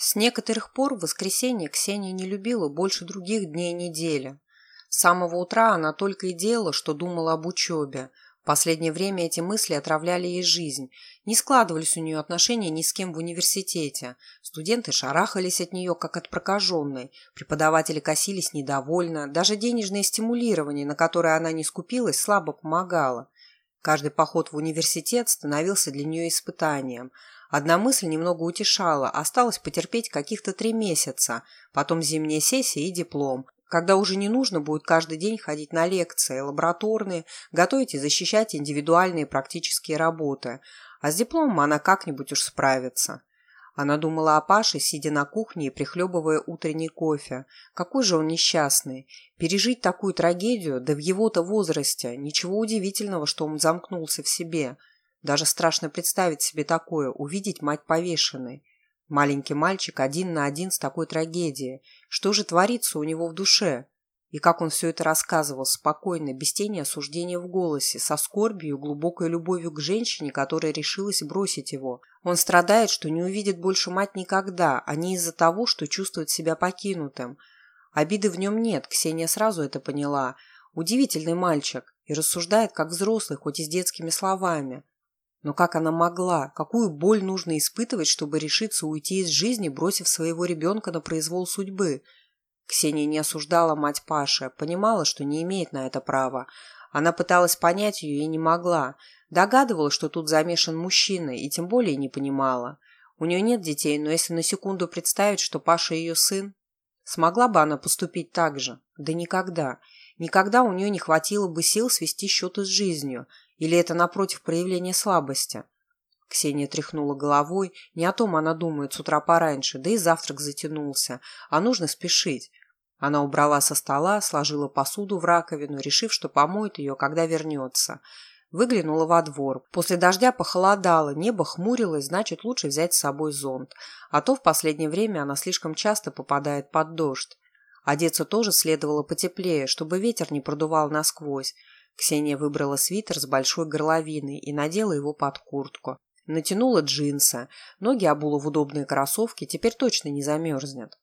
С некоторых пор воскресенье Ксения не любила больше других дней недели. С самого утра она только и делала, что думала об учебе. В последнее время эти мысли отравляли ей жизнь. Не складывались у нее отношения ни с кем в университете. Студенты шарахались от нее, как от прокаженной. Преподаватели косились недовольно. Даже денежное стимулирование, на которое она не скупилась, слабо помогало. Каждый поход в университет становился для нее испытанием – Одна мысль немного утешала, осталось потерпеть каких-то три месяца, потом зимняя сессия и диплом, когда уже не нужно будет каждый день ходить на лекции, лабораторные, готовить и защищать индивидуальные практические работы. А с дипломом она как-нибудь уж справится. Она думала о Паше, сидя на кухне и прихлебывая утренний кофе. Какой же он несчастный. Пережить такую трагедию, да в его-то возрасте, ничего удивительного, что он замкнулся в себе – даже страшно представить себе такое, увидеть мать повешенной. Маленький мальчик один на один с такой трагедией. Что же творится у него в душе? И как он все это рассказывал, спокойно, без тени осуждения в голосе, со скорбью и глубокой любовью к женщине, которая решилась бросить его. Он страдает, что не увидит больше мать никогда, а не из-за того, что чувствует себя покинутым. Обиды в нем нет, Ксения сразу это поняла. Удивительный мальчик и рассуждает как взрослый, хоть и с детскими словами. Но как она могла? Какую боль нужно испытывать, чтобы решиться уйти из жизни, бросив своего ребенка на произвол судьбы? Ксения не осуждала мать Паши, понимала, что не имеет на это права. Она пыталась понять ее и не могла. Догадывалась, что тут замешан мужчина, и тем более не понимала. У нее нет детей, но если на секунду представить, что Паша ее сын, смогла бы она поступить так же? Да никогда. Никогда у нее не хватило бы сил свести счеты с жизнью, или это, напротив, проявление слабости? Ксения тряхнула головой. Не о том она думает с утра пораньше, да и завтрак затянулся. А нужно спешить. Она убрала со стола, сложила посуду в раковину, решив, что помоет ее, когда вернется. Выглянула во двор. После дождя похолодало, небо хмурилось, значит, лучше взять с собой зонт. А то в последнее время она слишком часто попадает под дождь. Одеться тоже следовало потеплее, чтобы ветер не продувал насквозь. Ксения выбрала свитер с большой горловиной и надела его под куртку. Натянула джинсы, ноги обула в удобные кроссовки, теперь точно не замерзнет.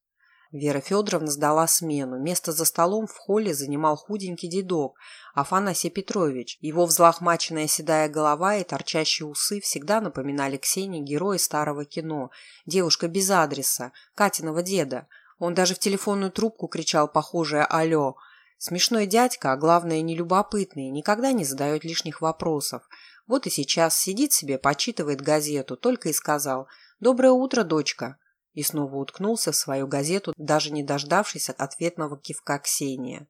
Вера Федоровна сдала смену. Место за столом в холле занимал худенький дедок Афанасий Петрович. Его взлохмаченная седая голова и торчащие усы всегда напоминали Ксении героя старого кино. Девушка без адреса, Катиного деда. Он даже в телефонную трубку кричал похожее «Алло!», Смешной дядька, а главное нелюбопытный, никогда не задает лишних вопросов. Вот и сейчас сидит себе, почитывает газету, только и сказал «Доброе утро, дочка!» и снова уткнулся в свою газету, даже не дождавшись от ответного кивка Ксения.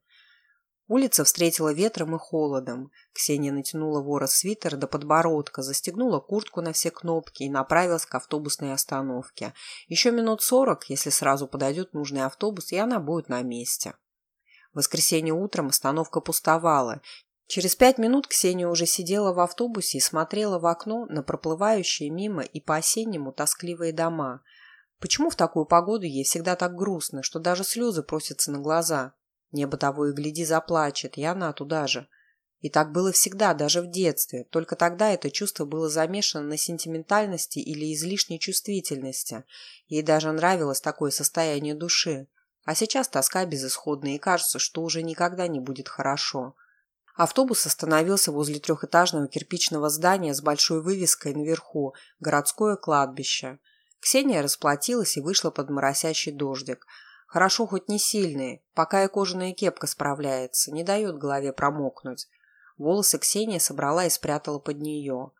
Улица встретила ветром и холодом. Ксения натянула ворот свитера до подбородка, застегнула куртку на все кнопки и направилась к автобусной остановке. Еще минут сорок, если сразу подойдет нужный автобус, и она будет на месте. Воскресенье утром остановка пустовала. Через пять минут Ксения уже сидела в автобусе и смотрела в окно на проплывающие мимо и по-осеннему тоскливые дома. Почему в такую погоду ей всегда так грустно, что даже слезы просятся на глаза? Небо того и гляди заплачет, и она туда же. И так было всегда, даже в детстве. Только тогда это чувство было замешано на сентиментальности или излишней чувствительности. Ей даже нравилось такое состояние души. А сейчас тоска безысходная, и кажется, что уже никогда не будет хорошо. Автобус остановился возле трехэтажного кирпичного здания с большой вывеской наверху «Городское кладбище». Ксения расплатилась и вышла под моросящий дождик. Хорошо хоть не сильный, пока и кожаная кепка справляется, не дает голове промокнуть. Волосы Ксения собрала и спрятала под нее.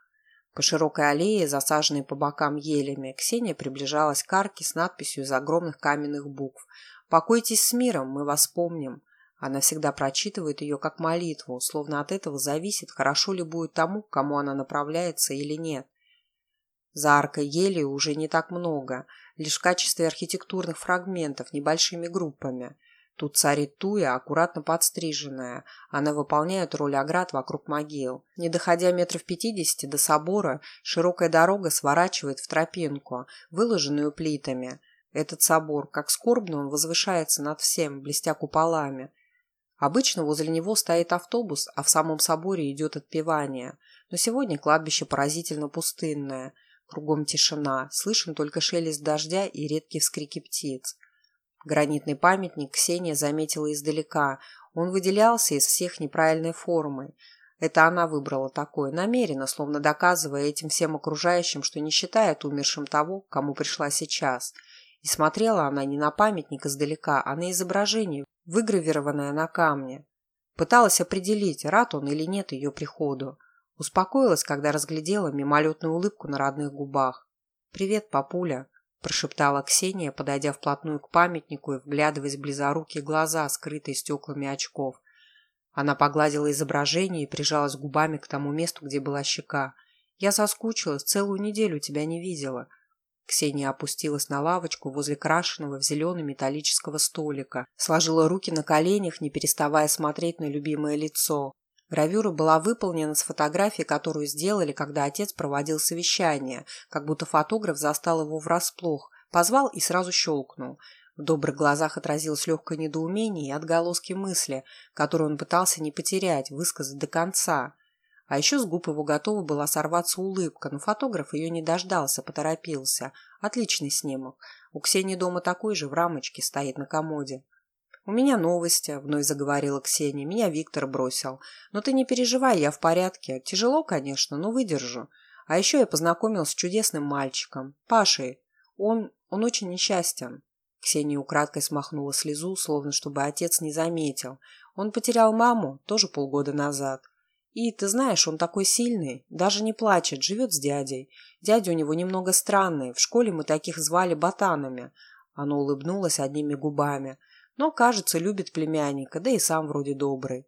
По широкой аллее, засаженной по бокам елями, Ксения приближалась к арке с надписью из огромных каменных букв «Покойтесь с миром, мы вас помним». Она всегда прочитывает ее как молитву, словно от этого зависит, хорошо ли будет тому, к кому она направляется или нет. За аркой ели уже не так много, лишь в качестве архитектурных фрагментов небольшими группами. Тут царит туя, аккуратно подстриженная. Она выполняет роль оград вокруг могил. Не доходя метров пятидесяти до собора, широкая дорога сворачивает в тропинку, выложенную плитами – этот собор, как скорбно он возвышается над всем, блестя куполами. Обычно возле него стоит автобус, а в самом соборе идет отпевание. Но сегодня кладбище поразительно пустынное. Кругом тишина, слышен только шелест дождя и редкие вскрики птиц. Гранитный памятник Ксения заметила издалека. Он выделялся из всех неправильной формы. Это она выбрала такое, намеренно, словно доказывая этим всем окружающим, что не считает умершим того, кому пришла сейчас. И смотрела она не на памятник издалека, а на изображение, выгравированное на камне. Пыталась определить, рад он или нет ее приходу. Успокоилась, когда разглядела мимолетную улыбку на родных губах. «Привет, папуля», – прошептала Ксения, подойдя вплотную к памятнику и вглядываясь в близорукие глаза, скрытые стеклами очков. Она погладила изображение и прижалась губами к тому месту, где была щека. «Я соскучилась, целую неделю тебя не видела». Ксения опустилась на лавочку возле крашеного в зеленый металлического столика, сложила руки на коленях, не переставая смотреть на любимое лицо. Гравюра была выполнена с фотографии, которую сделали, когда отец проводил совещание, как будто фотограф застал его врасплох, позвал и сразу щелкнул. В добрых глазах отразилось легкое недоумение и отголоски мысли, которую он пытался не потерять, высказать до конца. А еще с губ его готова была сорваться улыбка, но фотограф ее не дождался, поторопился. Отличный снимок. У Ксении дома такой же, в рамочке, стоит на комоде. «У меня новости», — вновь заговорила Ксения. «Меня Виктор бросил. Но ты не переживай, я в порядке. Тяжело, конечно, но выдержу. А еще я познакомилась с чудесным мальчиком. Пашей. Он... он очень несчастен». Ксения украдкой смахнула слезу, словно чтобы отец не заметил. Он потерял маму тоже полгода назад. И, ты знаешь, он такой сильный, даже не плачет, живет с дядей. Дядя у него немного странный, в школе мы таких звали ботанами. Она улыбнулась одними губами но, кажется, любит племянника, да и сам вроде добрый.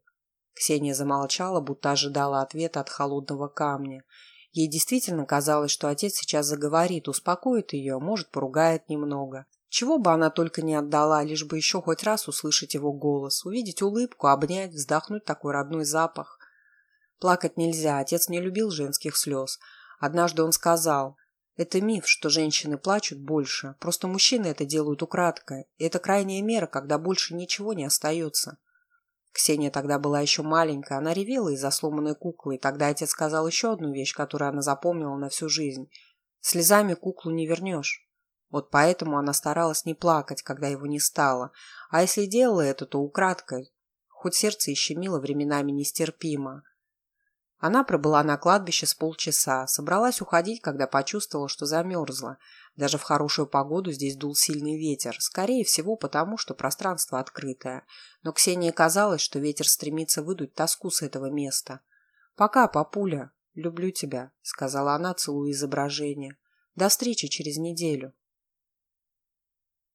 Ксения замолчала, будто ожидала ответа от холодного камня. Ей действительно казалось, что отец сейчас заговорит, успокоит ее, может, поругает немного. Чего бы она только не отдала, лишь бы еще хоть раз услышать его голос, увидеть улыбку, обнять, вздохнуть такой родной запах. Плакать нельзя, отец не любил женских слез. Однажды он сказал, это миф, что женщины плачут больше. Просто мужчины это делают украдкой. И это крайняя мера, когда больше ничего не остается. Ксения тогда была еще маленькая. Она ревела из-за сломанной куклы. И тогда отец сказал еще одну вещь, которую она запомнила на всю жизнь. Слезами куклу не вернешь. Вот поэтому она старалась не плакать, когда его не стало. А если делала это, то украдкой. Хоть сердце и щемило временами нестерпимо. Она пробыла на кладбище с полчаса, собралась уходить, когда почувствовала, что замерзла. Даже в хорошую погоду здесь дул сильный ветер, скорее всего потому, что пространство открытое. Но Ксении казалось, что ветер стремится выдуть тоску с этого места. «Пока, папуля, люблю тебя», — сказала она, целуя изображение. «До встречи через неделю».